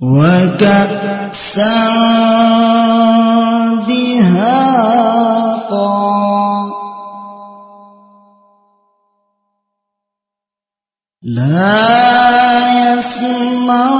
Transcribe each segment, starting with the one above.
وكأسا دهاقا لا يسمعون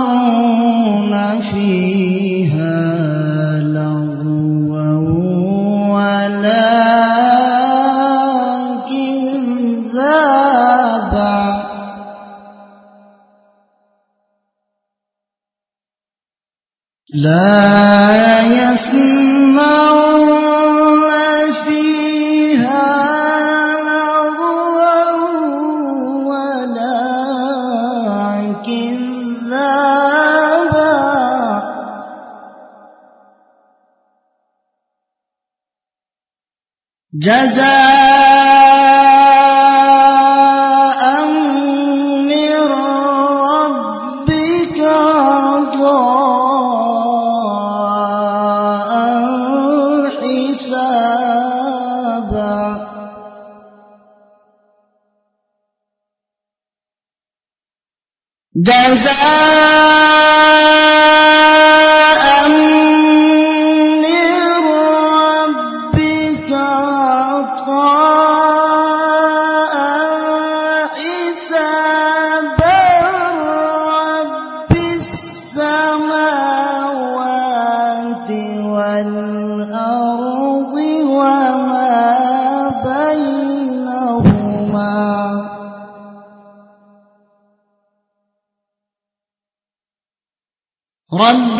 رب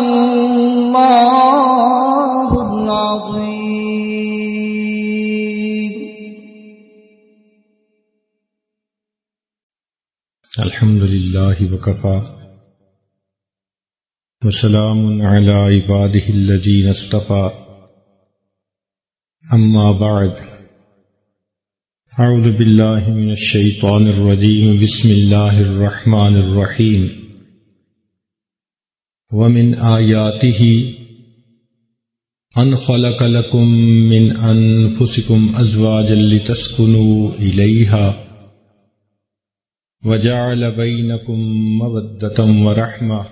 الله العظيم. الحمد لله وكفى. وسلام على عباده الذين اصطفى. أما بعد. أعوذ بالله من الشيطان الرجيم. بسم الله الرحمن الرحيم. ومن آياته أن خلق لكم من أنفسكم أزواجا لتسكنوا إليها وجعل بينكم مودة ورحمة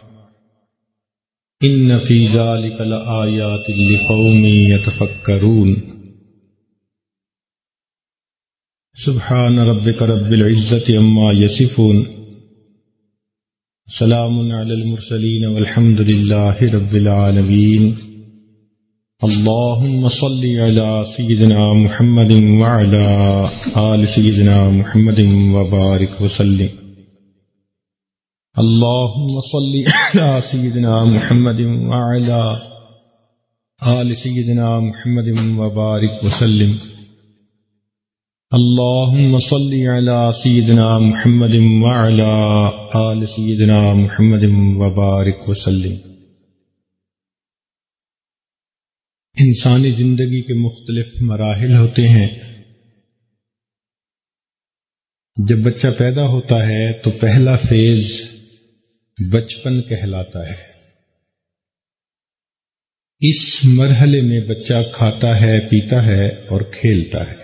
إن في ذلك لآيات لقوم يتفكرون سبحان ربك رب العزة أما يصفون سلام على المرسلين والحمد لله رب العالمين اللهم صل على سيدنا محمد وعلى آل سيدنا محمد وبارك وسلم. اللهم صل على سيدنا محمد وعلى آل سيدنا محمد وبارك وسلم. اللهم صل على سيدنا محمد وعلى آل سيدنا محمد وبارك وسلم. انسانی زندگی کے مختلف مراحل ہوتے ہیں۔ جب بچہ پیدا ہوتا ہے تو پہلا فیز بچپن کہلاتا ہے۔ اس مرحلے میں بچہ کھاتا ہے، پیتا ہے اور کھیلتا ہے۔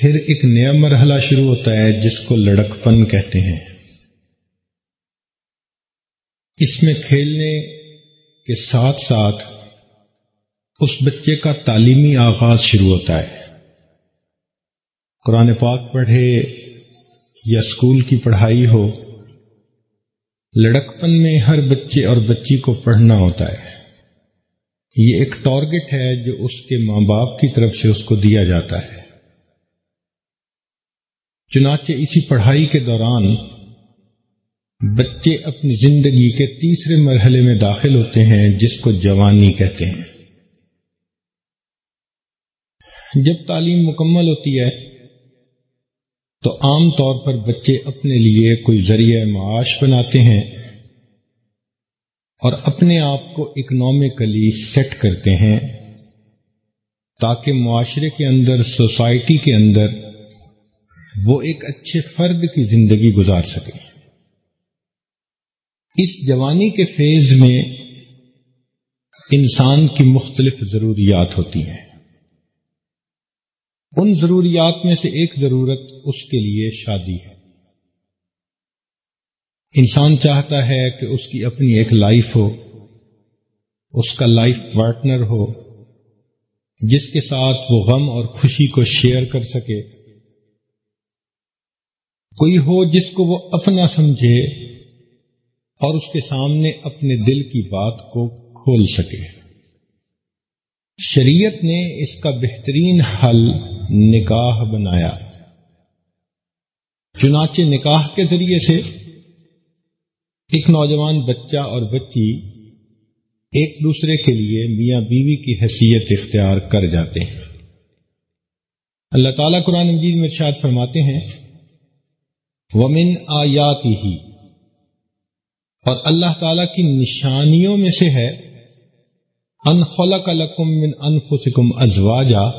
پھر ایک نیا مرحلہ شروع ہوتا ہے جس کو لڑکپن کہتے ہیں۔ اس میں کھیلنے کے ساتھ ساتھ اس بچے کا تعلیمی آغاز شروع ہوتا ہے۔ قرآن پاک پڑھے یا اسکول کی پڑھائی ہو، لڑکپن میں ہر بچے اور بچی کو پڑھنا ہوتا ہے۔ یہ ایک ٹارگٹ ہے جو اس کے ماں باپ کی طرف سے اس کو دیا جاتا ہے۔ چنانچہ اسی پڑھائی کے دوران بچے اپنی زندگی کے تیسرے مرحلے میں داخل ہوتے ہیں، جس کو جوانی کہتے ہیں۔ جب تعلیم مکمل ہوتی ہے، تو عام طور پر بچے اپنے لیے کوئی ذریعہ معاش بناتے ہیں اور اپنے آپ کو اکنامکلی سیٹ کرتے ہیں تاکہ معاشرے کے اندر، سوسائٹی کے اندر وہ ایک اچھے فرد کی زندگی گزار سکیں اس جوانی کے فیز میں انسان کی مختلف ضروریات ہوتی ہیں۔ ان ضروریات میں سے ایک ضرورت اس کے لیے شادی ہے۔ انسان چاہتا ہے کہ اس کی اپنی ایک لائف ہو، اس کا لائف پارٹنر ہو، جس کے ساتھ وہ غم اور خوشی کو شیئر کر سکے۔ کوئی ہو جس کو وہ اپنا سمجھے اور اس کے سامنے اپنے دل کی بات کو کھول سکے۔ شریعت نے اس کا بہترین حل نکاح بنایا۔ چنانچہ نکاح کے ذریعے سے ایک نوجوان بچہ اور بچی ایک دوسرے کے لیے میاں بیوی کی حیثیت اختیار کر جاتے ہیں۔ اللہ تعالیٰ قرآن مجید میں ارشاد فرماتے ہیں ومن آیاتی ہی اور اللہ تعالی کی نشانیوں میں سے ہے ان خلق لکم من انفسکم ازواجا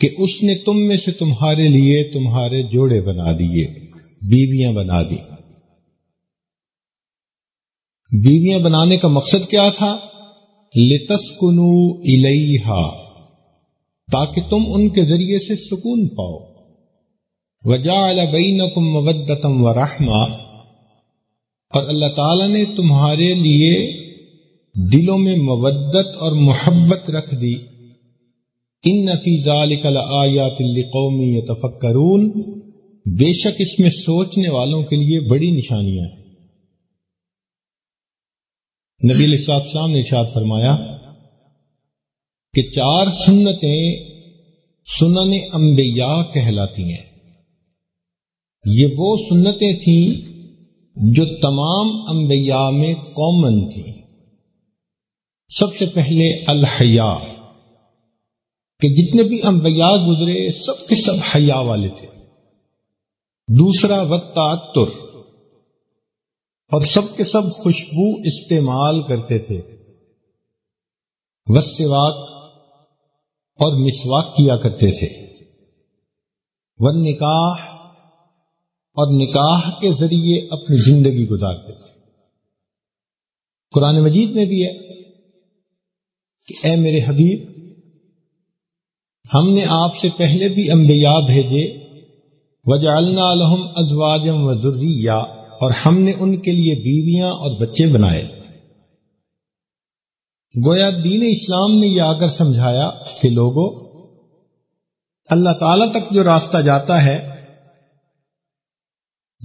کہ اس نے تم میں سے تمہارے لیے تمہارے جوڑے بنا دیے، بیویاں بنا دی۔ بیویاں بنانے کا مقصد کیا تھا؟ لتسکنو الیہا تاکہ تم ان کے ذریعے سے سکون پاؤ۔ وجعل بینکم مودتم ورحمہ اور اللہ تعالی نے تمہارے لیے دلوں میں مودت اور محبت رکھ دی۔ ان نفی ذالک لآیات لقوم یتفکرون۔ بے شک اس میں سوچنے والوں کے لیے بڑی نشانیاں ہیں۔ نبی علیہ السلام نے ارشاد فرمایا کہ چار سنتیں سنن انبیاء کہلاتی ہیں۔ یہ وہ سنتیں تھیں جو تمام انبیاء میں کامن تھیں۔ سب سے پہلے الحیا کہ جتنے بھی انبیاء گزرے، سب کے سب حیا والے تھے۔ دوسرا وقت اور سب کے سب خوشبو استعمال کرتے تھے۔ وسواک اور مسواک کیا کرتے تھے۔ ون نکاح اور نکاح کے ذریعے اپنی زندگی گزارتے تھے۔ قرآن مجید میں بھی ہے کہ اے میرے حبیب، ہم نے آپ سے پہلے بھی انبیاء بھیجے۔ وجعلنا لهم ازواجا وذریا اور ہم نے ان کے لیے بیویاں اور بچے بنائے۔ گویا دین اسلام نے یہ آ کر سمجھایا کہ لوگوں اللہ تعالی تک جو راستہ جاتا ہے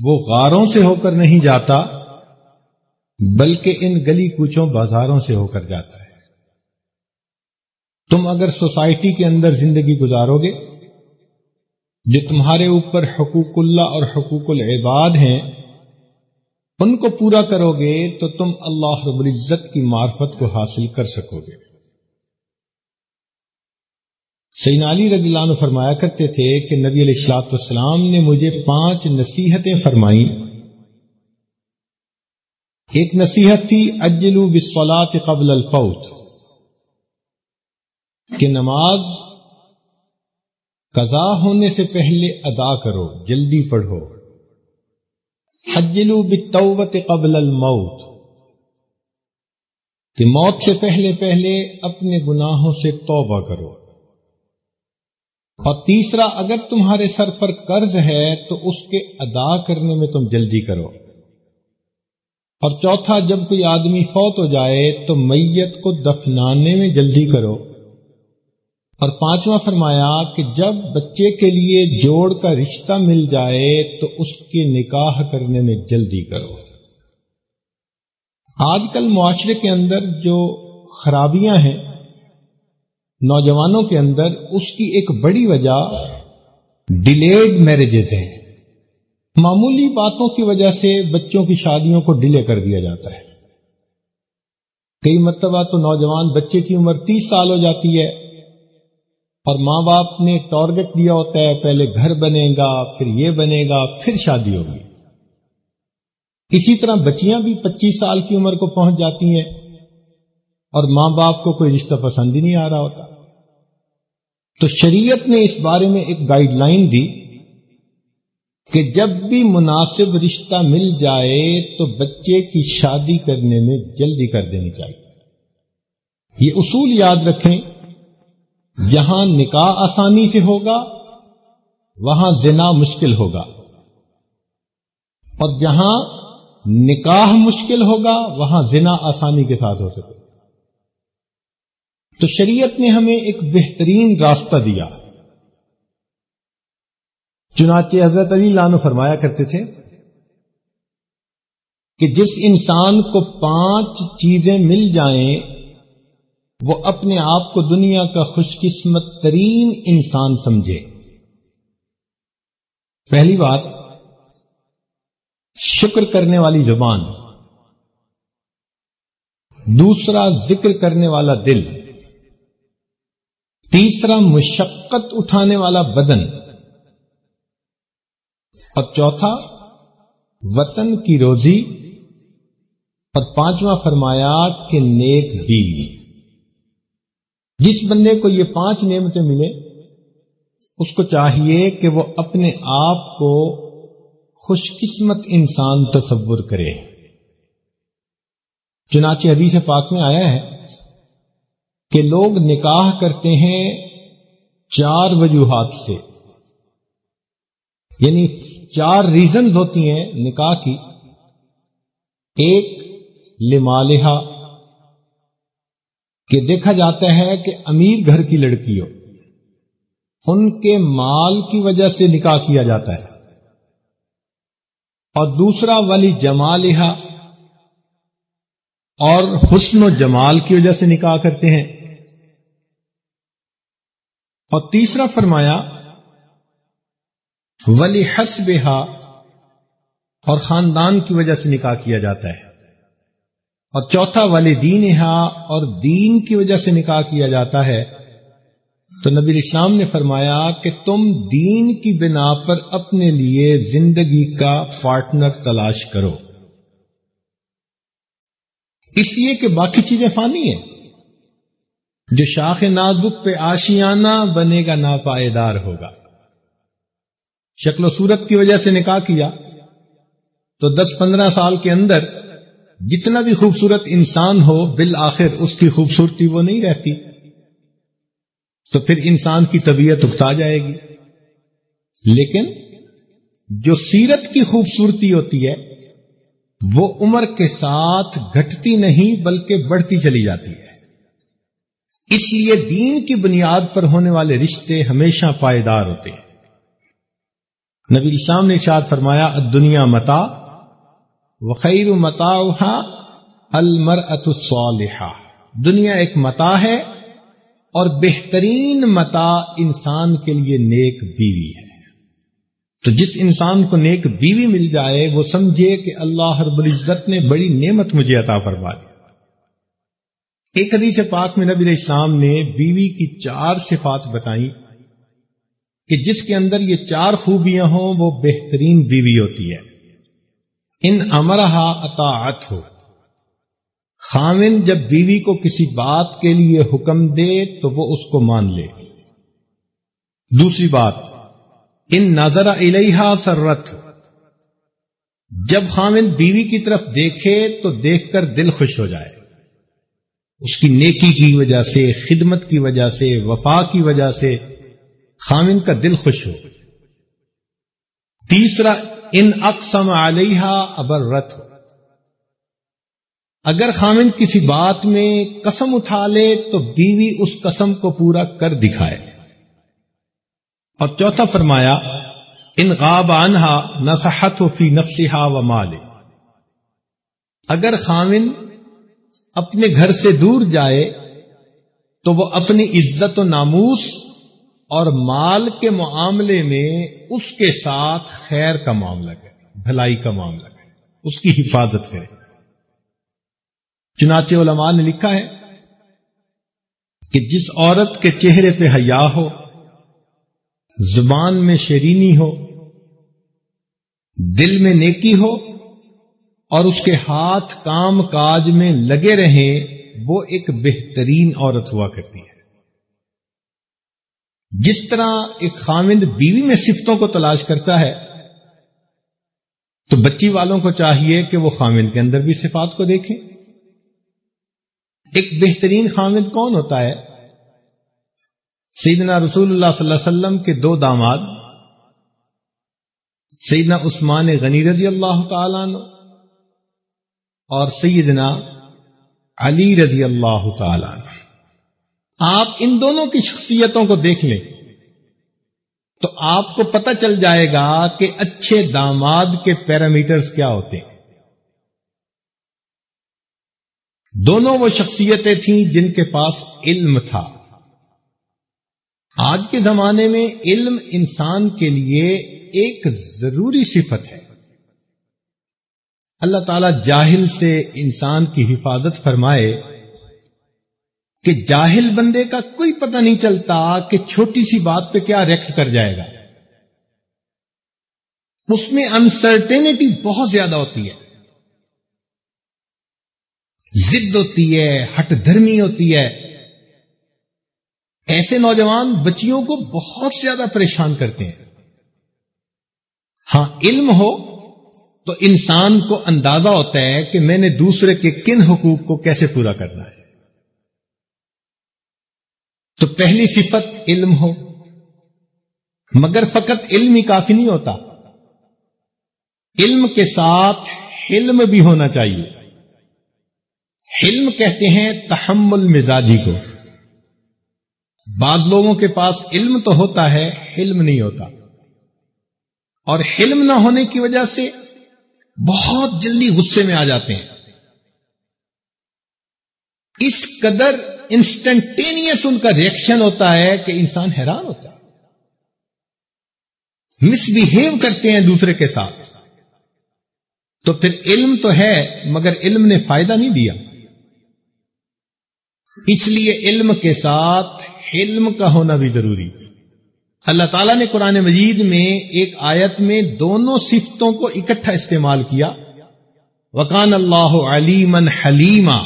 وہ غاروں سے ہو کر نہیں جاتا، بلکہ ان گلی کوچوں بازاروں سے ہو کر جاتا ہے۔ تم اگر سوسائٹی کے اندر زندگی گزارو گے، جو تمہارے اوپر حقوق اللہ اور حقوق العباد ہیں، ان کو پورا کرو گے تو تم اللہ رب العزت کی معرفت کو حاصل کر سکو گے۔ سین علی رضی اللہ عنہ فرمایا کرتے تھے کہ نبی علیہ السلاط والسلام نے مجھے پانچ نصیحتیں فرمائی ایک نصیحت تھی، اجلو بسولات قبل الفوت۔ کہ نماز قضا ہونے سے پہلے ادا کرو، جلدی پڑھو۔ حجلو بالتوبت قبل الموت۔ کہ موت سے پہلے پہلے اپنے گناہوں سے توبہ کرو۔ اور تیسرا، اگر تمہارے سر پر قرض ہے تو اس کے ادا کرنے میں تم جلدی کرو۔ اور چوتھا، جب کوئی آدمی فوت ہو جائے تو میت کو دفنانے میں جلدی کرو۔ اور پانچواں فرمایا کہ جب بچے کے لیے جوڑ کا رشتہ مل جائے تو اس کے نکاح کرنے میں جلدی کرو۔ آج کل معاشرے کے اندر جو خرابیاں ہیں نوجوانوں کے اندر اس کی ایک بڑی وجہ ڈیلیڈ میرجز ہیں۔ معمولی باتوں کی وجہ سے بچوں کی شادیوں کو ڈیلے کر دیا جاتا ہے۔ کئی مرتبہ تو نوجوان بچے کی عمر تیس سال ہو جاتی ہے اور ماں باپ نے ٹارگٹ دیا ہوتا ہے، پہلے گھر بنے گا، پھر یہ بنے گا، پھر شادی ہوگی۔ اسی طرح بچیاں بھی پچیس سال کی عمر کو پہنچ جاتی ہیں اور ماں باپ کو کوئی رشتہ پسند ہی نہیں آ رہا ہوتا۔ تو شریعت نے اس بارے میں ایک گائیڈ لائن دی کہ جب بھی مناسب رشتہ مل جائے تو بچے کی شادی کرنے میں جلدی کر دینی چاہیے۔ یہ اصول یاد رکھیں جہاں نکاح آسانی سے ہوگا، وہاں زنا مشکل ہوگا۔ اور جہاں نکاح مشکل ہوگا، وہاں زنا آسانی کے ساتھ ہو سکے۔ تو شریعت نے ہمیں ایک بہترین راستہ دیا۔ چنانچہ حضرت علی لانو فرمایا کرتے تھے کہ جس انسان کو پانچ چیزیں مل جائیں، وہ اپنے آپ کو دنیا کا خوش قسمت ترین انسان سمجھے۔ پہلی بات، شکر کرنے والی زبان۔ دوسرا، ذکر کرنے والا دل۔ تیسرا مشقت اٹھانے والا بدن۔ اور چوتھا، وطن کی روزی۔ اور پانچواں فرمایا کہ نیک بیوی جس بندے کو یہ پانچ نعمتیں ملے، اس کو چاہیے کہ وہ اپنے آپ کو خوش قسمت انسان تصور کرے۔ چنانچہ حدیث پاک میں آیا ہے کہ لوگ نکاح کرتے ہیں چار وجوہات سے۔ یعنی چار ریزنز ہوتی ہیں نکاح کی۔ ایک لمالحا کہ دیکھا جاتا ہے کہ امیر گھر کی لڑکی ہو ان کے مال کی وجہ سے نکاح کیا جاتا ہے۔ اور دوسرا والی جمالحا اور حسن و جمال کی وجہ سے نکاح کرتے ہیں۔ اور تیسرا فرمایا، ولی حسب اور خاندان کی وجہ سے نکاح کیا جاتا ہے۔ اور چوتھا، ولی دین اور دین کی وجہ سے نکاح کیا جاتا ہے۔ تو نبی اسلام نے فرمایا کہ تم دین کی بنا پر اپنے لیے زندگی کا پارٹنر تلاش کرو۔ اس لیے کہ باقی چیزیں فانی ہیں۔ جو شاخ نازک پہ آشیانہ بنے گا ناپائیدار ہوگا۔ شکل و صورت کی وجہ سے نکاح کیا۔ تو دس پندرہ سال کے اندر جتنا بھی خوبصورت انسان ہو، بالآخر اس کی خوبصورتی وہ نہیں رہتی۔ تو پھر انسان کی طبیعت اکتا جائے گی۔ لیکن جو سیرت کی خوبصورتی ہوتی ہے، وہ عمر کے ساتھ گھٹتی نہیں بلکہ بڑھتی چلی جاتی ہے۔ اس لیے دین کی بنیاد پر ہونے والے رشتے ہمیشہ پائیدار ہوتے ہیں۔ نبی اسلام نے ارشاد فرمایا دنیا متا وخیر متا المر الصالحہ۔ دنیا ایک متا ہے اور بہترین متا انسان کے لیے نیک بیوی ہے۔ تو جس انسان کو نیک بیوی مل جائے، وہ سمجھے کہ اللہ رب العزت نے بڑی نعمت مجھے عطا فرما دی۔ ایک حدیث پاک میں نبی اسلام نے بیوی کی چار صفات بتائی کہ جس کے اندر یہ چار خوبیاں ہوں، وہ بہترین بیوی ہوتی ہے۔ ان امرہا اطاعت ہو۔ خامن جب بیوی کو کسی بات کے لیے حکم دے تو وہ اس کو مان لے۔ دوسری بات، ان نظر الحا سرت۔ جب خامن بیوی کی طرف دیکھے تو دیکھ کر دل خوش ہو جائے۔ اس کی نیکی کی وجہ سے، خدمت کی وجہ سے، وفا کی وجہ سے خامن کا دل خوش ہو۔ تیسرا، ان اقسم علیہ ابر رت اگر خامن کسی بات میں قسم اٹھا لے، تو بیوی اس قسم کو پورا کر دکھائے۔ اور چوتھا فرمایا، ان غاب انہا نصحت فی نفسها و مال اگر خامن اپنے گھر سے دور جائے تو وہ اپنی عزت و ناموس اور مال کے معاملے میں اس کے ساتھ خیر کا معاملہ کرے، بھلائی کا معاملہ کرے، اس کی حفاظت کرے۔ چنانچہ علماء نے لکھا ہے کہ جس عورت کے چہرے پہ حیا ہو، زبان میں شرینی ہو، دل میں نیکی ہو اور اس کے ہاتھ کام کاج میں لگے رہیں، وہ ایک بہترین عورت ہوا کرتی ہے۔ جس طرح ایک خامند بیوی میں صفتوں کو تلاش کرتا ہے، تو بچی والوں کو چاہیے کہ وہ خامند کے اندر بھی صفات کو دیکھیں۔ ایک بہترین خامد کون ہوتا ہے؟ سیدنا رسول اللہ صلی اللہ علیہ وسلم کے دو داماد، سیدنا عثمان غنی رضی اللہ تعالیٰ عنہ۔ اور سیدنا علی رضی اللہ تعالی آپ ان دونوں کی شخصیتوں کو دیکھ لیں تو آپ کو پتہ چل جائے گا کہ اچھے داماد کے پیرامیٹرز کیا ہوتے ہیں۔ دونوں وہ شخصیتیں تھیں جن کے پاس علم تھا۔ آج کے زمانے میں علم انسان کے لیے ایک ضروری صفت ہے۔ اللہ تعالی جاہل سے انسان کی حفاظت فرمائے کہ جاہل بندے کا کوئی پتہ نہیں چلتا کہ چھوٹی سی بات پہ کیا ریکٹ کر جائے گا۔ اس میں انسرٹینٹی بہت زیادہ ہوتی ہے۔ ضد ہوتی ہے، ہٹ دھرمی ہوتی ہے۔ ایسے نوجوان بچیوں کو بہت زیادہ پریشان کرتے ہیں۔ ہاں علم ہو تو انسان کو اندازہ ہوتا ہے کہ میں نے دوسرے کے کن حقوق کو کیسے پورا کرنا ہے۔ تو پہلی صفت علم ہو۔ مگر فقط علم ہی کافی نہیں ہوتا۔ علم کے ساتھ علم بھی ہونا چاہیے۔ علم کہتے ہیں تحمل مزاجی کو۔ بعض لوگوں کے پاس علم تو ہوتا ہے علم نہیں ہوتا۔ اور علم نہ ہونے کی وجہ سے بہت جلدی غصے میں آ جاتے ہیں۔ اس قدر انسٹنٹینیس ان کا ریئیکشن ہوتا ہے کہ انسان حیران ہوتا ہے۔ مس بہیو کرتے ہیں دوسرے کے ساتھ۔ تو پھر علم تو ہے، مگر علم نے فائدہ نہیں دیا۔ اس لیے علم کے ساتھ علم کا ہونا بھی ضروری۔ اللہ تعالیٰ نے قرآن مجید میں ایک آیت میں دونوں صفتوں کو اکٹھا استعمال کیا۔ وکان اللہ علیمن حلیما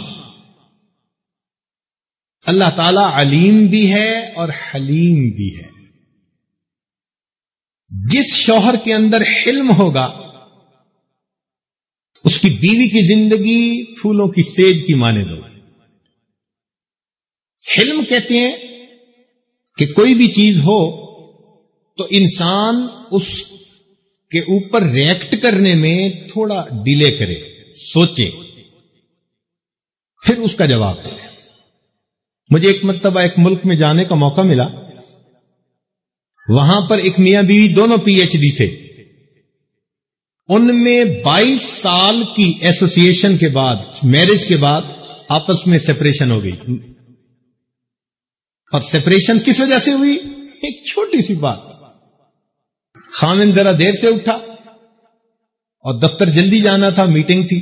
اللہ تعالی علیم بھی ہے اور حلیم بھی ہے۔ جس شوہر کے اندر حلم ہوگا، اس کی بیوی کی زندگی پھولوں کی سیج کی مانے دو۔ حلم کہتے ہیں کہ کوئی بھی چیز ہو تو انسان اس کے اوپر ریئیکٹ کرنے میں تھوڑا ڈیلے کرے، سوچے۔ پھر اس کا جواب دے۔ مجھے ایک مرتبہ ایک ملک میں جانے کا موقع ملا۔ وہاں پر ایک میاں بیوی دونوں پی ایچ ڈی تھے۔ ان میں بائیس سال کی ایسوسیشن کے بعد میرج کے بعد آپس میں سپریشن ہو گئی۔ اور سپریشن کس وجہ سے ہوئی؟ ایک چھوٹی سی بات۔ خامن ذرا دیر سے اٹھا اور دفتر جلدی جانا تھا میٹنگ تھی۔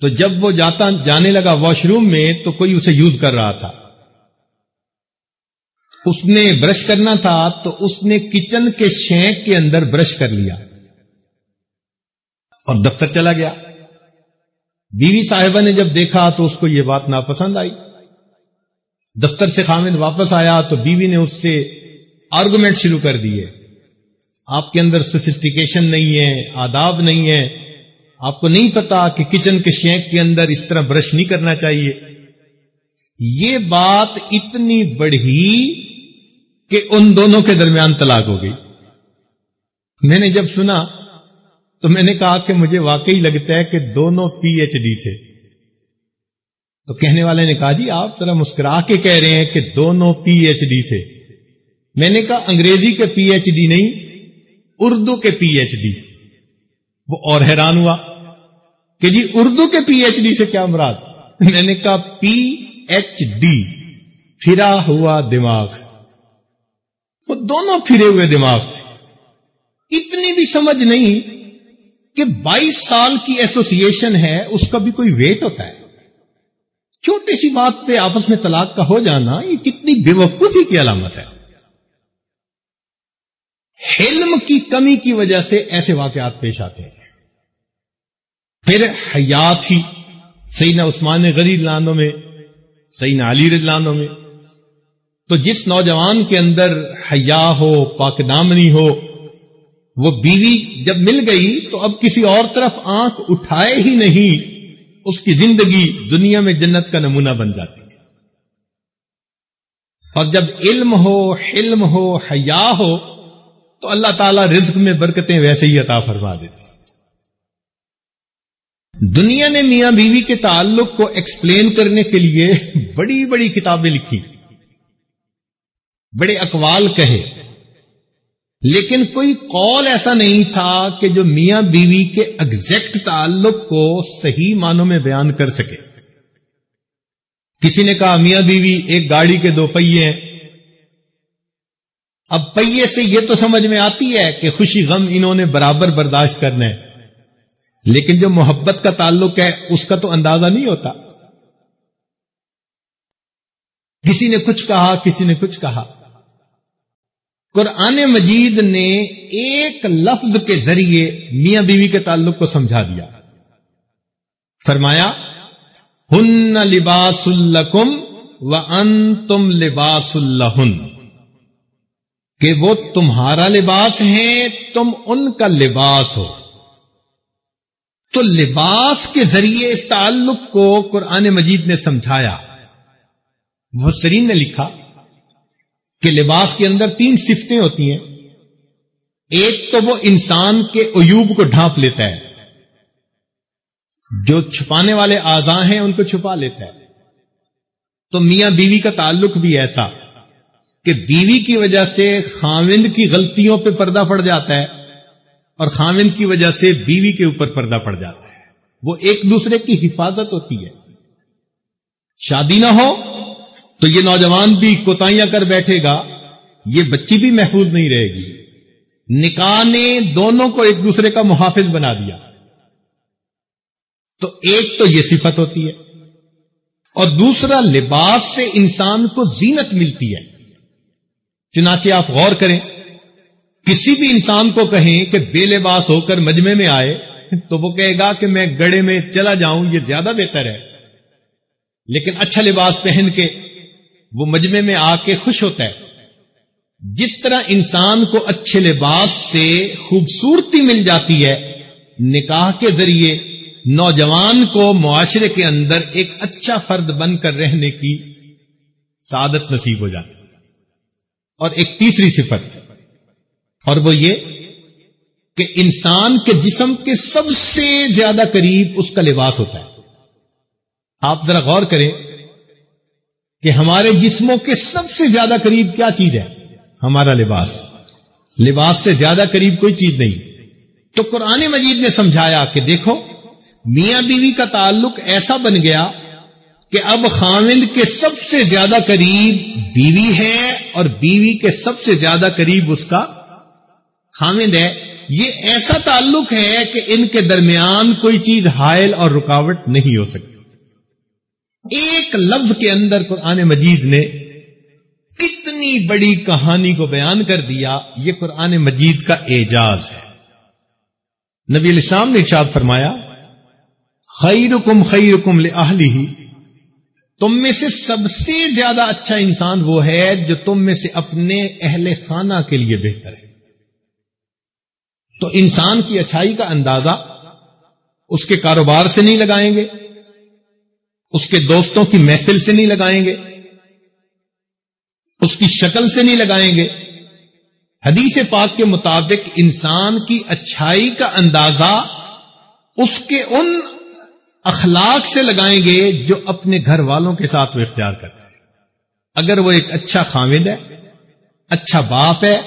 تو جب وہ جاتا، جانے لگا واش روم میں، تو کوئی اسے یوز کر رہا تھا۔ اس نے برش کرنا تھا، تو اس نے کچن کے شینک کے اندر برش کر لیا۔ اور دفتر چلا گیا۔ بیوی صاحبہ نے جب دیکھا، تو اس کو یہ بات ناپسند آئی۔ دفتر سے خامد واپس آیا، تو بیوی نے اس سے آرگومنٹ شروع کر دیے۔ آپ کے اندر سوفسٹیکیشن نہیں ہے، آداب نہیں ہے۔ آپ کو نہیں پتا کہ کچن کے شینک کے اندر اس طرح برش نہیں کرنا چاہیے۔ یہ بات اتنی بڑھی کہ ان دونوں کے درمیان طلاق ہو گئی۔ میں نے جب سنا تو میں نے کہا کہ مجھے واقعی لگتا ہے کہ دونوں پی ایچ ڈی تھے۔ تو کہنے والے نے کہا جی آپ ذرا مسکرا کے کہہ رہے ہیں کہ دونوں پی ایچ ڈی تھے۔ میں نے کہا، انگریزی کے پی ایچ ڈی نہیں اردو کے پی ایچ ڈی۔ وہ اور حیران ہوا کہ جی اردو کے پی ایچ ڈی سے کیا مراد؟ میں نے کہا پی ایچ ڈی، پھرا ہوا دماغ۔ وہ دونوں پھرے ہوئے دماغ تھے۔ اتنی بھی سمجھ نہیں کہ بائیس سال کی ایسوسیشن ہے، اس کا بھی کوئی ویٹ ہوتا ہے۔ چھوٹی سی بات پہ آپس میں طلاق کا ہو جانا، یہ کتنی بے وقوفی کی علامت ہے۔ علم کی کمی کی وجہ سے ایسے واقعات پیش آتے ہیں۔ پھر حیات ہی سینا عثمان غریب لانوں میں سینا علی لانوں میں۔ تو جس نوجوان کے اندر حیا ہو، پاک دامنی ہو، وہ بیوی جب مل گئی تو اب کسی اور طرف آنکھ اٹھائے ہی نہیں، اس کی زندگی دنیا میں جنت کا نمونہ بن جاتی ہے۔ اور جب علم ہو، حلم ہو، حیا ہو تو اللہ تعالی رزق میں برکتیں ویسے ہی عطا فرما دیتے دنیا نے میاں بیوی کے تعلق کو ایکسپلین کرنے کے لیے بڑی بڑی کتابیں لکھی۔ بڑے اقوال کہے۔ لیکن کوئی قول ایسا نہیں تھا کہ جو میاں بیوی کے ایگزیکٹ تعلق کو صحیح معنوں میں بیان کر سکے۔ کسی نے کہا، میاں بیوی، ایک گاڑی کے دو پہیے ہیں۔ اب پہیے سے یہ تو سمجھ میں آتی ہے کہ خوشی غم انہوں نے برابر برداشت کرنا ہے۔ لیکن جو محبت کا تعلق ہے، اس کا تو اندازہ نہیں ہوتا۔ کسی نے کچھ کہا، کسی نے کچھ کہا۔ قرآن مجید نے ایک لفظ کے ذریعے میاں بیوی کے تعلق کو سمجھا دیا۔ فرمایا، ہن لباس الکم و ان تم لباس الہن کہ وہ تمہارا لباس ہے، تم ان کا لباس ہو۔ تو لباس کے ذریعے اس تعلق کو قرآن مجید نے سمجھایا۔ وہ سرین نے لکھا کہ لباس کے اندر تین صفتیں ہوتی ہیں۔ ایک تو وہ انسان کے عیوب کو ڈھانپ لیتا ہے۔ جو چھپانے والے آزا ہیں، ان کو چھپا لیتا ہے۔ تو میاں بیوی کا تعلق بھی ایسا۔ کہ بیوی کی وجہ سے خاوند کی غلطیوں پہ پردہ پڑ جاتا ہے اور خاوند کی وجہ سے بیوی کے اوپر پردہ پڑ جاتا ہے۔ وہ ایک دوسرے کی حفاظت ہوتی ہے۔ شادی نہ ہو تو یہ نوجوان بھی کوتاہیاں کر بیٹھے گا، یہ بچی بھی محفوظ نہیں رہے گی۔ نکاح نے دونوں کو ایک دوسرے کا محافظ بنا دیا۔ تو ایک تو یہ صفت ہوتی ہے اور دوسرا لباس سے انسان کو زینت ملتی ہے۔ چنانچہ آپ غور کریں، کسی بھی انسان کو کہیں کہ بے لباس ہو کر مجمے میں آئے، تو وہ کہے گا کہ میں گڑے میں چلا جاؤں، یہ زیادہ بہتر ہے۔ لیکن اچھا لباس پہن کے وہ مجمے میں آ کے خوش ہوتا ہے۔ جس طرح انسان کو اچھے لباس سے خوبصورتی مل جاتی ہے، نکاح کے ذریعے نوجوان کو معاشرے کے اندر ایک اچھا فرد بن کر رہنے کی سعادت نصیب ہو جاتی۔ ہے اور ایک تیسری صفت، اور وہ یہ کہ انسان کے جسم کے سب سے زیادہ قریب اس کا لباس ہوتا ہے۔ آپ ذرا غور کریں کہ ہمارے جسموں کے سب سے زیادہ قریب کیا چیز ہے؟ ہمارا لباس۔ لباس سے زیادہ قریب کوئی چیز نہیں۔ تو قرآن مجید نے سمجھایا کہ دیکھو، میاں بیوی کا تعلق ایسا بن گیا کہ اب خامند کے سب سے زیادہ قریب بیوی ہے اور بیوی کے سب سے زیادہ قریب اس کا خامند ہے۔ یہ ایسا تعلق ہے کہ ان کے درمیان کوئی چیز حائل اور رکاوٹ نہیں ہو سکتی۔ ایک لفظ کے اندر قرآن مجید نے کتنی بڑی کہانی کو بیان کر دیا۔ یہ قرآن مجید کا اعجاز ہے۔ نبی السلام نے ارشاد فرمایا خیر کم خیر تم میں سے سب سے زیادہ اچھا انسان وہ ہے جو تم میں سے اپنے اہل خانہ کے لیے بہتر ہے۔ تو انسان کی اچھائی کا اندازہ اس کے کاروبار سے نہیں لگائیں گے، اس کے دوستوں کی محفل سے نہیں لگائیں گے، اس کی شکل سے نہیں لگائیں گے۔ حدیث پاک کے مطابق انسان کی اچھائی کا اندازہ اس کے ان اخلاق سے لگائیں گے جو اپنے گھر والوں کے ساتھ وہ اختیار کرتا ہے۔ اگر وہ ایک اچھا خامد ہے اچھا باپ ہے،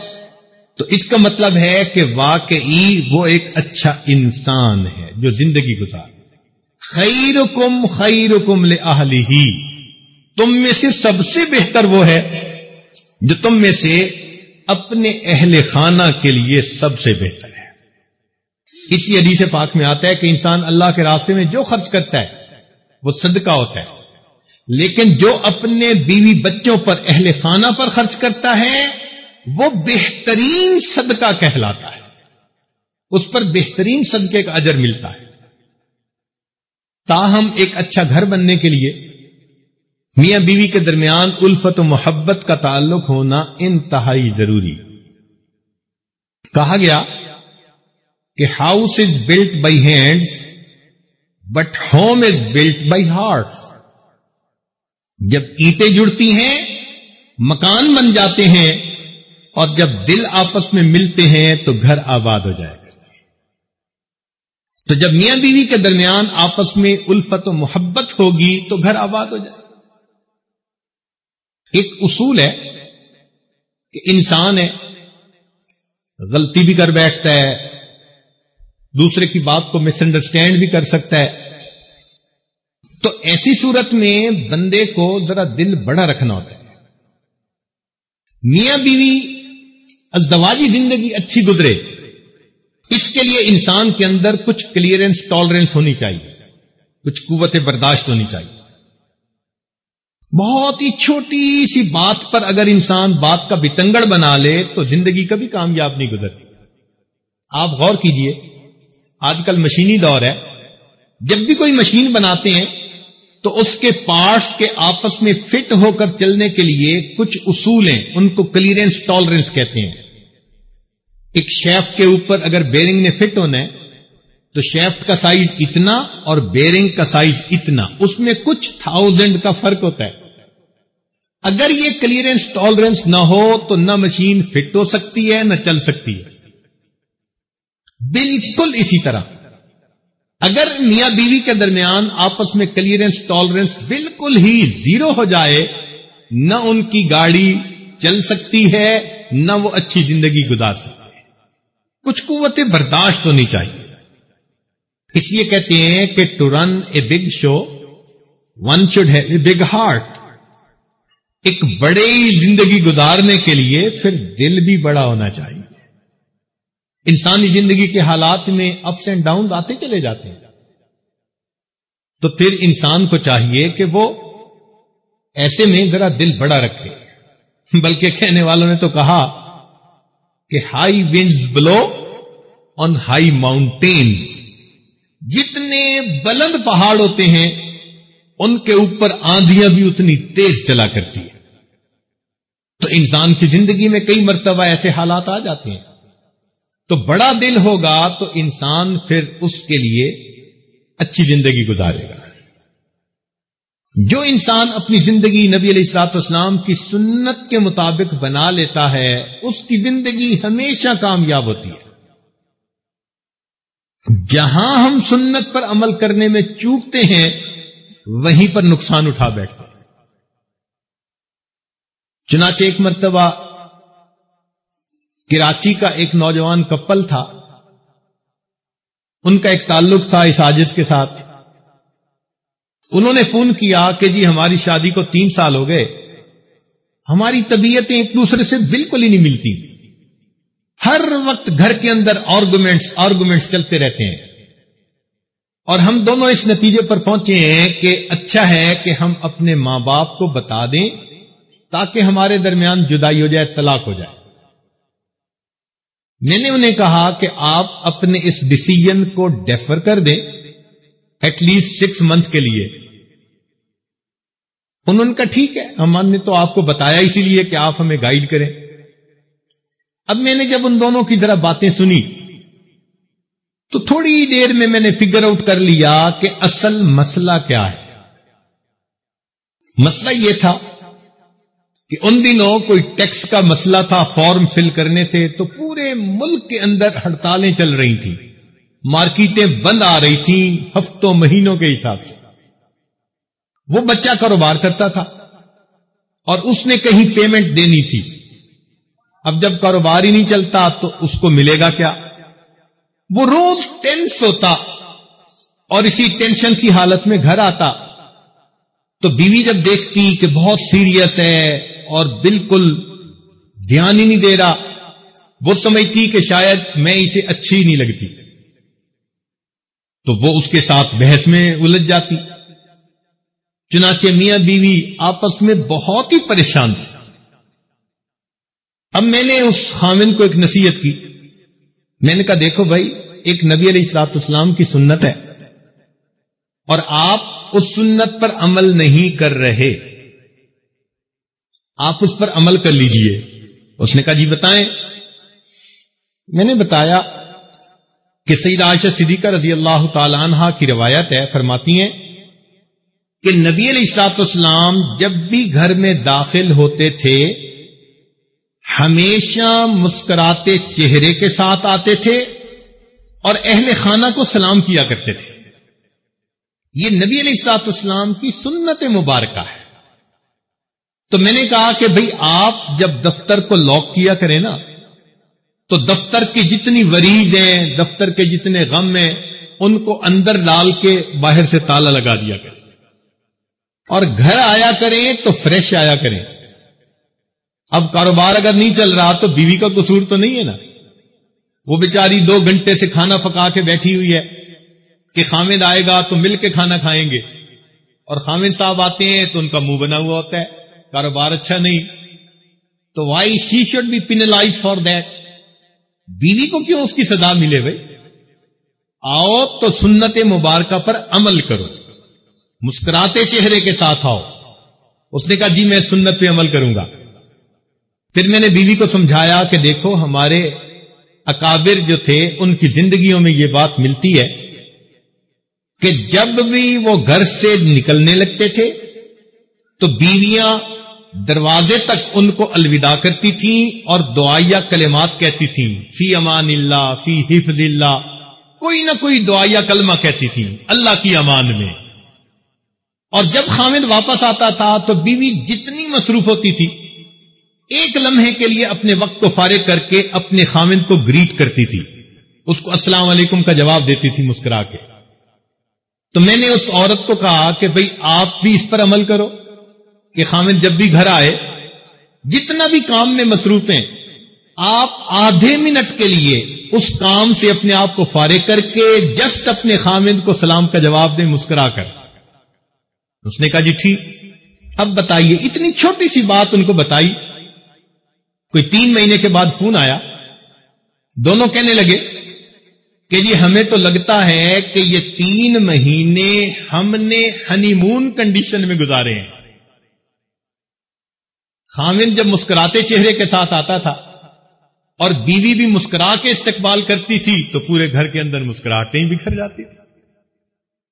تو اس کا مطلب ہے کہ واقعی وہ ایک اچھا انسان ہے جو زندگی گزار۔ خیر کم خیر کم ہی تم میں سے سب سے بہتر وہ ہے جو تم میں سے اپنے اہل خانہ کے لیے سب سے بہتر ہے۔ اسی حدیث پاک میں آتا ہے کہ انسان اللہ کے راستے میں جو خرچ کرتا ہے، وہ صدقہ ہوتا ہے۔ لیکن جو اپنے بیوی بچوں پر، اہل خانہ پر خرچ کرتا ہے، وہ بہترین صدقہ کہلاتا ہے۔ اس پر بہترین صدقے کا اجر ملتا ہے۔ تاہم، ایک اچھا گھر بننے کے لیے میاں بیوی کے درمیان الفت و محبت کا تعلق ہونا انتہائی ضروری۔ کہا گیا کہ house is built by hands but home is built by heart جب اینٹیں جڑتی ہیں، مکان بن جاتے ہیں، اور جب دل آپس میں ملتے ہیں، تو گھر آباد ہو جائے کرتے ہیں تو جب میاں بیوی کے درمیان آپس میں الفت و محبت ہوگی، تو گھر آباد ہو جائے۔ ایک اصول ہے کہ انسان ہے، غلطی بھی کر بیٹھتا ہے دوسرے کی بات کو مس انڈرسٹینڈ بھی کر سکتا ہے۔ تو ایسی صورت میں بندے کو ذرا دل بڑا رکھنا ہوتا ہے۔ میاں بیوی ازدواجی زندگی اچھی گزرے۔ اس کے لیے انسان کے اندر کچھ کلیئرنس ٹالرنس ہونی چاہیے۔ کچھ قوت برداشت ہونی چاہیے۔ بہت ہی چھوٹی سی بات پر اگر انسان بات کا بتنگڑ بنا لے تو زندگی کبھی کامیاب نہیں گزرتی۔ آپ غور کیجیے۔ آج کل مشینی دور ہے۔ جب بھی کوئی مشین بناتے ہیں، تو اس کے پارٹس کے آپس میں فٹ ہو کر چلنے کے لیے کچھ اصول ہیں۔ ان کو کلیئرنس ٹالرنس کہتے ہیں۔ ایک شیفٹ کے اوپر اگر بیرنگ نے فٹ ہونا ہے، تو شیفٹ کا سائز اتنا اور بیرنگ کا سائز اتنا۔ اس میں کچھ تھاؤزینڈ کا فرق ہوتا ہے۔ اگر یہ کلیئرنس ٹالرنس نہ ہو، تو نہ مشین فٹ ہو سکتی ہے، نہ چل سکتی ہے۔ بالکل اسی طرح۔ اگر میاں بیوی کے درمیان آپس میں کلیئرنس، ٹالرنس بالکل ہی زیرو ہو جائے، نہ ان کی گاڑی چل سکتی ہے، نہ وہ اچھی زندگی گزار سکتے کچھ قوتیں برداشت ہونی چاہیے۔ اس لیے کہتے ہیں کہ to run a big show one should have a big heart ایک بڑی زندگی گزارنے کے لیے پھر دل بھی بڑا ہونا چاہیے۔ انسانی زندگی کے حالات میں اپس اینڈ ڈاؤن آتے چلے جاتے ہیں۔ تو پھر انسان کو چاہیے کہ وہ ایسے میں ذرا دل بڑا رکھے۔ بلکہ کہنے والوں نے تو کہا کہ high winds blow on high mountain جتنے بلند پہاڑ ہوتے ہیں، ان کے اوپر آندیاں بھی اتنی تیز چلا کرتی ہے تو انسان کی زندگی میں کئی مرتبہ ایسے حالات آ جاتے ہیں۔ تو بڑا دل ہوگا تو انسان پھر اس کے لیے اچھی زندگی گزارے گا۔ جو انسان اپنی زندگی نبی علیہ السلاط اسلام کی سنت کے مطابق بنا لیتا ہے، اس کی زندگی ہمیشہ کامیاب ہوتی ہے۔ جہاں ہم سنت پر عمل کرنے میں چوکتے ہیں، وہیں پر نقصان اٹھا بیٹھتے ہیں۔ چنانچہ ایک مرتبہ کراچی کا ایک نوجوان کپل تھا۔ ان کا ایک تعلق تھا اس آجز کے ساتھ۔ انہوں نے فون کیا کہ جی ہماری شادی کو تین سال ہو گئے۔ ہماری طبیعتیں ایک دوسرے سے بالکل ہی نہیں ملتی۔ ہر وقت گھر کے اندر آرگومنٹس آرگومنٹس چلتے رہتے ہیں۔ اور ہم دونوں اس نتیجے پر پہنچے ہیں کہ اچھا ہے کہ ہم اپنے ماں باپ کو بتا دیں تاکہ ہمارے درمیان جدائی ہو جائے، طلاق ہو جائے۔ میں نے انہیں کہا کہ آپ اپنے اس ڈسیزن کو ڈیفر کر دیں ایٹ لیسٹ سکس منتھ کے لیے۔ انہوں نے کہا، ٹھیک ہے ہم نے تو آپ کو بتایا اسی لیے کہ آپ ہمیں گائیڈ کریں۔ اب میں نے جب ان دونوں کی ذرا باتیں سنی تو تھوڑی دیر میں میں نے فگر آؤٹ کر لیا کہ اصل مسئلہ کیا ہے۔ مسئلہ یہ تھا کہ ان دنوں کوئی ٹیکس کا مسئلہ تھا، فارم فل کرنے تھے، تو پورے ملک کے اندر ہڑتالیں چل رہی تھیں۔ مارکیٹیں بند آ رہی تھیں ہفتوں مہینوں کے حساب سے۔ وہ بچہ کاروبار کرتا تھا اور اس نے کہیں پیمنٹ دینی تھی۔ اب جب کاروبار ہی نہیں چلتا تو اس کو ملے گا کیا؟ وہ روز ٹینس ہوتا اور اسی ٹینشن کی حالت میں گھر آتا۔ تو بیوی جب دیکھتی کہ بہت سیریس ہے اور بالکل دھیان ہی نہیں دے رہا۔ وہ سمجھتی کہ شاید میں اسے اچھی نہیں لگتی۔ تو وہ اس کے ساتھ بحث میں الجھ جاتی۔ چنانچہ میاں بیوی آپس میں بہت ہی پریشان تھے۔ اب میں نے اس خامن کو ایک نصیحت کی۔ میں نے کہا، دیکھو بھائی، ایک نبی علیہ السلاط اسلام کی سنت ہے۔ اور آپ اس سنت پر عمل نہیں کر رہے۔ آپ اس پر عمل کر لیجیے۔ اس نے کہا جی بتائیں۔ میں نے بتایا کہ سید عائشہ صدیقہ رضی اللہ تعالی عنہ کی روایت ہے، فرماتی ہیں کہ نبی علیہ السلاط اسلام جب بھی گھر میں داخل ہوتے تھے، ہمیشہ مسکراتے چہرے کے ساتھ آتے تھے اور اہل خانہ کو سلام کیا کرتے تھے۔ یہ نبی علیہ السلاط اسلام کی سنت مبارکہ ہے۔ تو میں نے کہا کہ بھئی آپ جب دفتر کو لاک کیا کریں نا، تو دفتر کی جتنی وریج ہیں، دفتر کے جتنے غم ہیں، ان کو اندر ڈال کے باہر سے تالا لگا دیا کریں۔ اور گھر آیا کریں تو فریش آیا کریں۔ اب کاروبار اگر نہیں چل رہا تو بیوی کا قصور تو نہیں ہے نا۔ وہ بیچاری دو گھنٹے سے کھانا پکا کے بیٹھی ہوئی ہے کہ خامد آئے گا تو مل کے کھانا کھائیں گے۔ اور خامد صاحب آتے ہیں تو ان کا منہ بنا ہوا ہوتا ہے۔ کاروبار اچھا نہیں، تو why she should be penalised for that بیوی کو کیوں اس کی سزا ملے بھائی؟ آؤ تو سنت مبارکہ پر عمل کرو، مسکراتے چہرے کے ساتھ آؤ۔ اس نے کہا جی میں سنت پہ عمل کروں گا۔ پھر میں نے بیوی کو سمجھایا کہ دیکھو، ہمارے اکابر جو تھے، ان کی زندگیوں میں یہ بات ملتی ہے کہ جب بھی وہ گھر سے نکلنے لگتے تھے تو بیویاں دروازے تک ان کو الوداع کرتی تھیں اور دعائیا کلمات کہتی تھیں، فی امان اللہ، فی حفظ اللہ۔ کوئی نہ کوئی دعائیا کلمہ کہتی تھیں، اللہ کی امان میں۔ اور جب خامد واپس آتا تھا تو بیوی جتنی مصروف ہوتی تھی، ایک لمحے کے لیے اپنے وقت کو فارغ کر کے اپنے خامد کو گریٹ کرتی تھی۔ اس کو السلام علیکم کا جواب دیتی تھی مسکرا کے۔ تو میں نے اس عورت کو کہا کہ بھئی آپ بھی اس پر عمل کرو۔ کہ خامد جب بھی گھر آئے، جتنا بھی کام میں مصروف ہیں، آپ آدھے منٹ کے لیے اس کام سے اپنے آپ کو فارغ کر کے جسٹ اپنے خامد کو سلام کا جواب دیں، مسکرا کر۔ اس نے کہا جی ٹھیک، اب بتائیے، اتنی چھوٹی سی بات ان کو بتائی۔ کوئی تین مہینے کے بعد فون آیا۔ دونوں کہنے لگے کہ جی ہمیں تو لگتا ہے کہ یہ تین مہینے ہم نے ہنی مون کنڈیشن میں گزارے ہیں۔ خامن جب مسکراتے چہرے کے ساتھ آتا تھا اور بیوی بھی مسکرا کے استقبال کرتی تھی تو پورے گھر کے اندر مسکراہٹیں بکھر جاتی تھی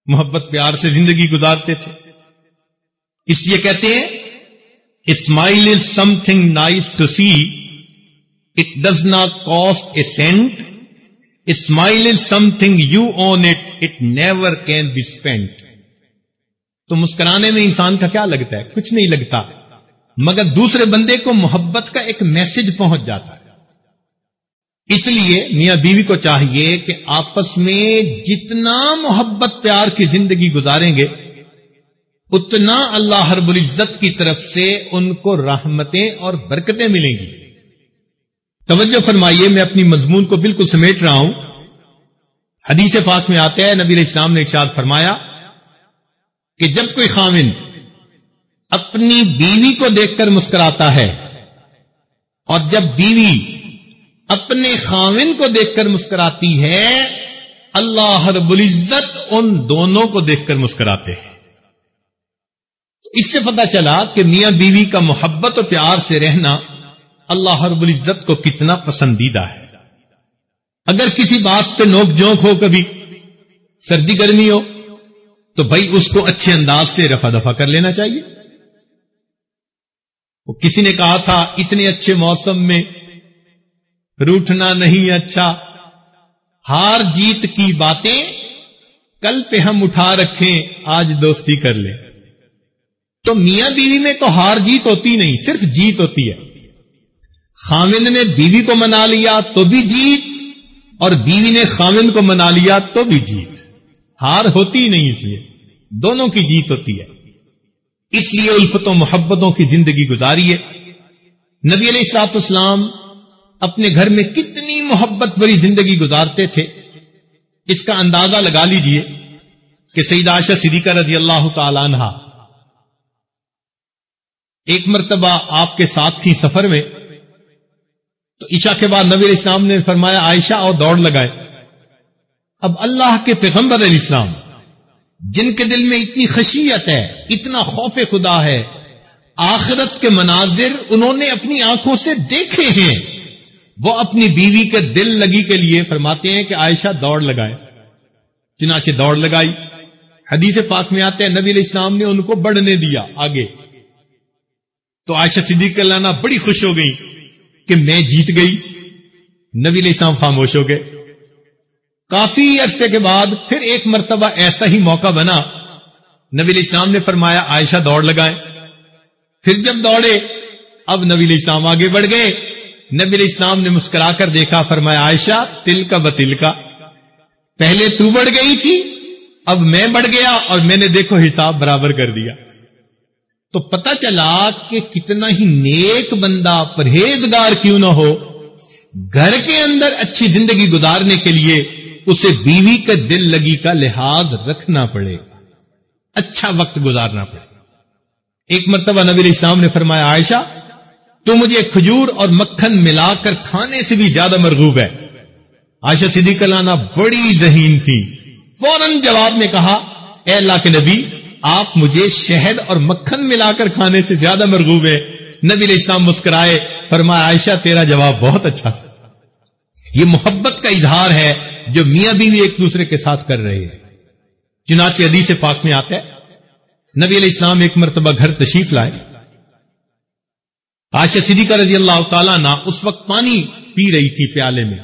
محبت پیار سے زندگی گزارتے تھے۔ اس لیے کہتے ہیں smile is something nice to see. It does not cost a cent smile is something you own it it never can be spend تو مسکرانے میں انسان کا کیا لگتا ہے؟ کچھ نہیں لگتا۔ مگر دوسرے بندے کو محبت کا ایک میسج پہنچ جاتا ہے۔ اس لیے میاں بیوی کو چاہیے کہ آپس میں جتنا محبت پیار کی زندگی گزاریں گے، اتنا اللہ ہر العزت کی طرف سے ان کو رحمتیں اور برکتیں ملیں گی۔ توجہ فرمائیے، میں اپنی مضمون کو بالکل سمیٹ رہا ہوں۔ حدیث پاک میں آتا ہے نبی السلام نے ارشاد فرمایا کہ جب کوئی خامن اپنی بیوی کو دیکھ کر مسکراتا ہے اور جب بیوی اپنے خامن کو دیکھ کر مسکراتی ہے، اللہ رب العزت ان دونوں کو دیکھ کر مسکراتے ہیں۔ اس سے پتا چلا کہ میاں بیوی کا محبت و پیار سے رہنا اللہ رب العزت کو کتنا پسندیدہ ہے۔ اگر کسی بات پہ نوک جوک ہو کبھی، سردی گرمی ہو، تو بھائی اس کو اچھے انداز سے رفا دفا کر لینا چاہیے۔ کسی نے کہا تھا، اتنے اچھے موسم میں روٹنا نہیں اچھا۔ ہار جیت کی باتیں کل پہ ہم اٹھا رکھیں، آج دوستی کر لیں۔ تو میاں بیوی میں تو ہار جیت ہوتی نہیں، صرف جیت ہوتی ہے۔ خامند نے بیوی کو منا لیا تو بھی جیت، اور بیوی نے خامند کو منا لیا تو بھی جیت۔ ہار ہوتی نہیں اس لیے، دونوں کی جیت ہوتی ہے۔ اس لیے الفتوں محبتوں کی زندگی گزاری ہے۔ نبی علیہ السلاط اسلام اپنے گھر میں کتنی محبت بری زندگی گزارتے تھے۔ اس کا اندازہ لگا لیجیے کہ سعید عاشہ صدیقہ رضی اللہ تعالی عنہ ایک مرتبہ آپ کے ساتھ تھی سفر میں۔ تو عشاء کے بعد نبی علیہ السلام نے فرمایا، عائشہ، اور دوڑ لگائے۔ اب اللہ کے پیغمبر علیہ السلام جن کے دل میں اتنی خشیت ہے، اتنا خوف خدا ہے، آخرت کے مناظر انہوں نے اپنی آنکھوں سے دیکھے ہیں۔ وہ اپنی بیوی کے دل لگی کے لیے فرماتے ہیں کہ عائشہ دوڑ لگائے۔ چنانچہ دوڑ لگائی۔ حدیث پاک میں آتے ہیں نبی علیہ السلام نے ان کو بڑھنے دیا آگے۔ تو عائشہ صدیق لانا بڑی خوش ہو گئی کہ میں جیت گئی۔ نبی علیہ السلام خاموش ہو گئے۔ کافی عرصے کے بعد پھر ایک مرتبہ ایسا ہی موقع بنا۔ نبی علیہ السلام نے فرمایا، عائشہ دوڑ لگائے۔ پھر جب دوڑے، اب نبی علیہ السلام آگے بڑھ گئے۔ نبی علیہ السلام نے مسکرا کر دیکھا، فرمایا، عائشہ تل کا بتل کا پہلے تو بڑھ گئی تھی، اب میں بڑھ گیا اور میں نے دیکھو حساب برابر کر دیا۔ تو پتا چلا کہ کتنا ہی نیک بندہ، پرہیزگار کیوں نہ ہو۔ گھر کے اندر اچھی زندگی گزارنے کے لیے اسے بیوی کے دل لگی کا لحاظ رکھنا پڑے۔ اچھا وقت گزارنا پڑے۔ ایک مرتبہ نبی علیہ السلام نے فرمایا، عائشہ، تو مجھے کھجور اور مکھن ملا کر کھانے سے بھی زیادہ مرغوب ہے۔ عائشہ صدیق لانا بڑی ذہین تھی۔ فوراً جواب میں کہا، اے اللہ کے نبی، آپ مجھے شہد اور مکھن ملا کر کھانے سے زیادہ مرغوب ہے نبی علیہ السلام مسکرائے، فرمایا، عائشہ، تیرا جواب بہت اچھا تھا۔ یہ محبت کا اظہار ہے جو میاں بیوی ایک دوسرے کے ساتھ کر رہے ہیں۔ چنانچہ حدیث پاک میں آتا ہے، نبی علیہ السلام ایک مرتبہ گھر تشریف لائے۔ عائشہ صدیقہ رضی اللہ تعالیٰ نہ اس وقت پانی پی رہی تھی پیالے میں۔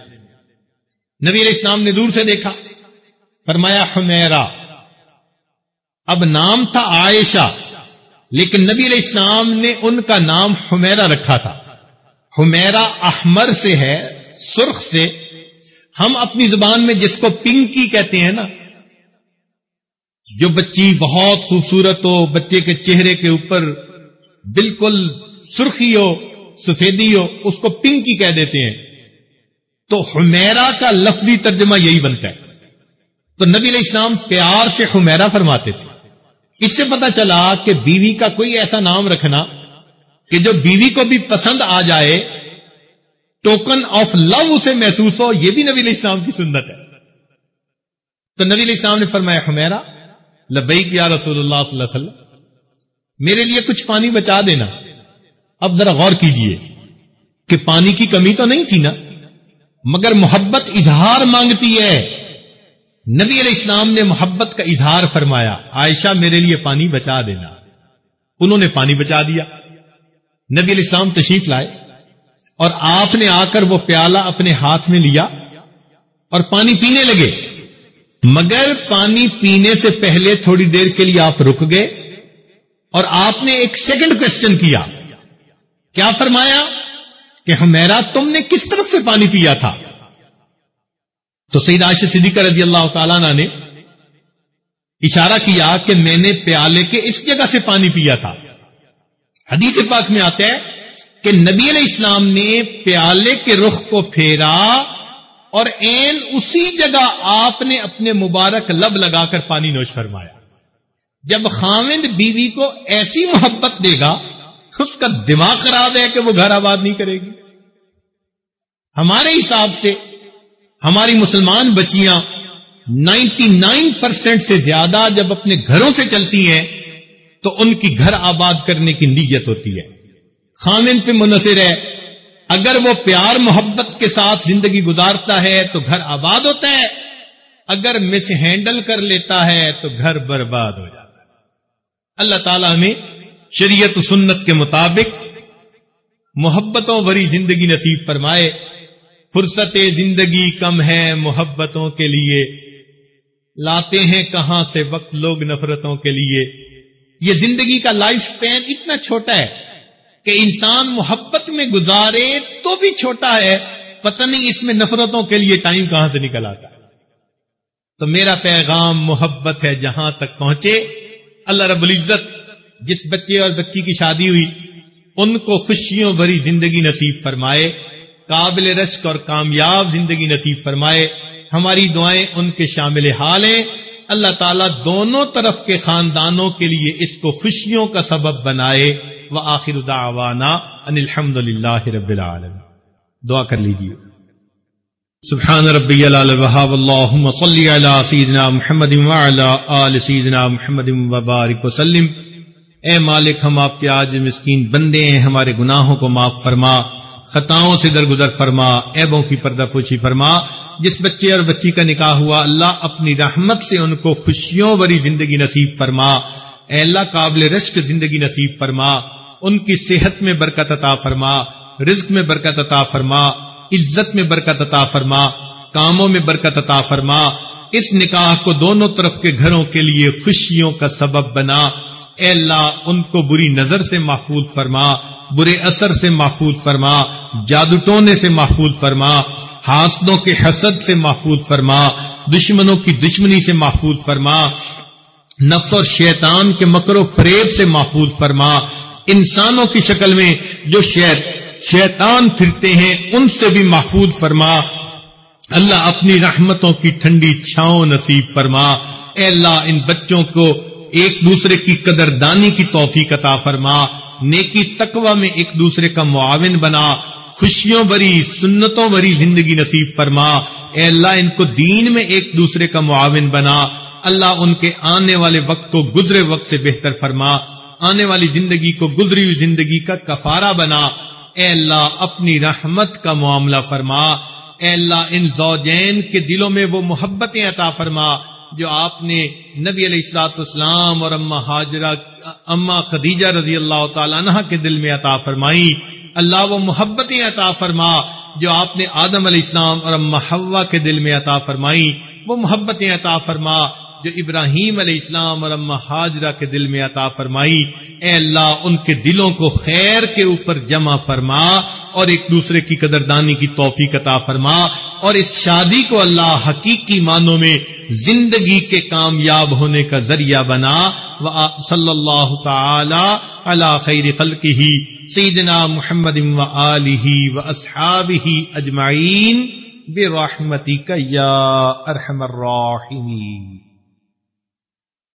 نبی علیہ السلام نے دور سے دیکھا، فرمایا حمیرا اب نام تھا عائشہ، لیکن نبی علیہ السلام نے ان کا نام حمیرا رکھا تھا۔ حمیرا احمر سے ہے، سرخ سے ہم اپنی زبان میں جس کو پنکی کہتے ہیں نا، جو بچی بہت خوبصورت ہو، بچے کے چہرے کے اوپر بالکل سرخی ہو، سفیدی ہو، اس کو پنکی کہہ دیتے ہیں۔ تو حمیرا کا لفظی ترجمہ یہی بنتا ہے۔ تو نبی علیہ السلام پیار سے حمیرا فرماتے تھے۔ اس سے پتا چلا کہ بیوی کا کوئی ایسا نام رکھنا کہ جو بیوی کو بھی پسند آ جائے ٹوکن آف لو اسے محسوس ہو، یہ بھی نبی علیہ السلام کی سنت ہے۔ تو نبی علیہ السلام نے فرمایا حمیرا لبئی کیا رسول اللہ صلی اللہ علیہ وسلم، میرے لیے کچھ پانی بچا دینا۔ اب ذرا غور کیجیے کہ پانی کی کمی تو نہیں تھی نا، مگر محبت اظہار مانگتی ہے۔ نبی علیہ السلام نے محبت کا اظہار فرمایا، عائشہ، میرے لیے پانی بچا دینا۔ انہوں نے پانی بچا دیا۔ نبی علیہ السلام تشریف لائے۔ اور آپ نے آ کر وہ پیالہ اپنے ہاتھ میں لیا اور پانی پینے لگے۔ مگر پانی پینے سے پہلے تھوڑی دیر کے لیے آپ رک گئے اور آپ نے ایک سیکنڈ کوشچن کیا۔ کیا فرمایا کہ ہمیرا تم نے کس طرف سے پانی پیا تھا؟ تو سعید عائشہ صدیقہ رضی اللہ تعالیٰ نے اشارہ کیا کہ میں نے پیالے کے اس جگہ سے پانی پیا تھا۔ حدیث پاک میں آتا ہے کہ نبی علیہ السلام نے پیالے کے رخ کو پھیرا اور این اسی جگہ آپ نے اپنے مبارک لب لگا کر پانی نوش فرمایا۔ جب خامند بیوی کو ایسی محبت دے گا، اس کا دماغ خراب ہے کہ وہ گھر آباد نہیں کرے گی۔ ہمارے حساب سے ہماری مسلمان بچیاں نائنٹی نائن پرسینٹ سے زیادہ جب اپنے گھروں سے چلتی ہیں، تو ان کی گھر آباد کرنے کی نیت ہوتی ہے۔ خامن پہ منحصر ہے۔ اگر وہ پیار محبت کے ساتھ زندگی گزارتا ہے تو گھر آباد ہوتا ہے۔ اگر مس ہینڈل کر لیتا ہے تو گھر برباد ہو جاتا ہے۔ اللہ تعالیٰ ہمیں شریعت و سنت کے مطابق محبتوں بری زندگی نصیب فرمائے۔ فرصت زندگی کم ہے محبتوں کے لیے۔ لاتے ہیں کہاں سے وقت لوگ نفرتوں کے لیے۔ یہ زندگی کا لائف سپین اتنا چھوٹا ہے۔ کہ انسان محبت میں گزارے تو بھی چھوٹا ہے، پتہ نہیں اس میں نفرتوں کے لیے ٹائم کہاں سے نکل آتا ہے۔ تو میرا پیغام محبت ہے جہاں تک پہنچے۔ اللہ رب العزت جس بچے اور بچی کی شادی ہوئی، ان کو خوشیوں بھری زندگی نصیب فرمائے، قابل رشک اور کامیاب زندگی نصیب فرمائے۔ ہماری دعائیں ان کے شامل حال ہیں۔ اللہ تعالیٰ دونوں طرف کے خاندانوں کے لیے اس کو خوشیوں کا سبب بنائے۔ وہ آخر دعوانا ان الحمد للہ رب العالم دعا کر لیجیے سبحان ربی الوهاب اللهم صل على سيدنا محمد وعلى آل سيدنا محمد وبارك وسلم۔ اے مالک، ہم آپ کے آج مسکین بندے ہیں، ہمارے گناہوں کو معاف فرما۔ خطاؤں سے درگزر فرما ایبوں کی پردہ پوچھی فرما، جس بچے اور بچی کا نکاح ہوا، اللہ اپنی رحمت سے ان کو خوشیوں بری زندگی نصیب فرما۔ اے اللہ، قابل رشک زندگی نصیب فرما۔ ان کی صحت میں برکت عطا فرما، رزق میں برکت عطا فرما، عزت میں برکت عطا فرما، کاموں میں برکت عطا فرما۔ اس نکاح کو دونوں طرف کے گھروں کے لیے خوشیوں کا سبب بنا۔ اے اللہ، ان کو بری نظر سے محفوظ فرما، برے اثر سے محفوظ فرما جادو ٹونے سے محفوظ فرما حاسدوں کے حسد سے محفوظ فرما، دشمنوں کی دشمنی سے محفوظ فرما، نفس اور شیطان کے مکر و فریب سے محفوظ فرما۔ انسانوں کی شکل میں جو شیط، شیطان پھرتے ہیں، ان سے بھی محفوظ فرما۔ اللہ اپنی رحمتوں کی ٹھنڈی چھاؤں نصیب فرما۔ اے اللہ، ان بچوں کو ایک دوسرے کی قدردانی کی توفیق عطا فرما، نیکی تقوی میں ایک دوسرے کا معاون بنا، خوشیوں بری سنتوں بری زندگی نصیب فرما۔ اے اللہ، ان کو دین میں ایک دوسرے کا معاون بنا۔ اللہ ان کے آنے والے وقت کو گزرے وقت سے بہتر فرما۔ آنے والی زندگی کو گزری ہوئی زندگی کا کفارہ بنا۔ اے اللہ، اپنی رحمت کا معاملہ فرما۔ اے اللہ، ان زوجین کے دلوں میں وہ محبتیں عطا فرما۔ جو آپ نے نبی علیہ السلاط اسلام اور اما حاجرہ اما خدیجہ رضی اللہ تعالیٰ عنہ کے دل میں عطا فرمائی۔ اللہ وہ محبتیں عطا فرما جو آپ نے آدم علیہ السلام اور اما حوا کے دل میں عطا فرمائی۔ وہ محبتیں عطا فرما جو ابراہیم علیہ السلام اور اما حاجرہ کے دل میں عطا فرمائی۔ اے اللہ ان کے دلوں کو خیر کے اوپر جمع فرما۔ اور ایک دوسرے کی قدردانی کی توفیق عطا فرما اور اس شادی کو اللہ حقیقی معنوں میں زندگی کے کامیاب ہونے کا ذریعہ بنا۔ صلی اللہ تعالی علی خیر خلقہ۔ سیدنا محمد و آلہ و اصحابہ اجمعین۔ برحمتک یا ارحم الراحمین۔